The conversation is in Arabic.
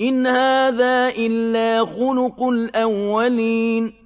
إِنْ هَٰذَا إِلَّا خُلُقُ الْأَوَّلِينَ.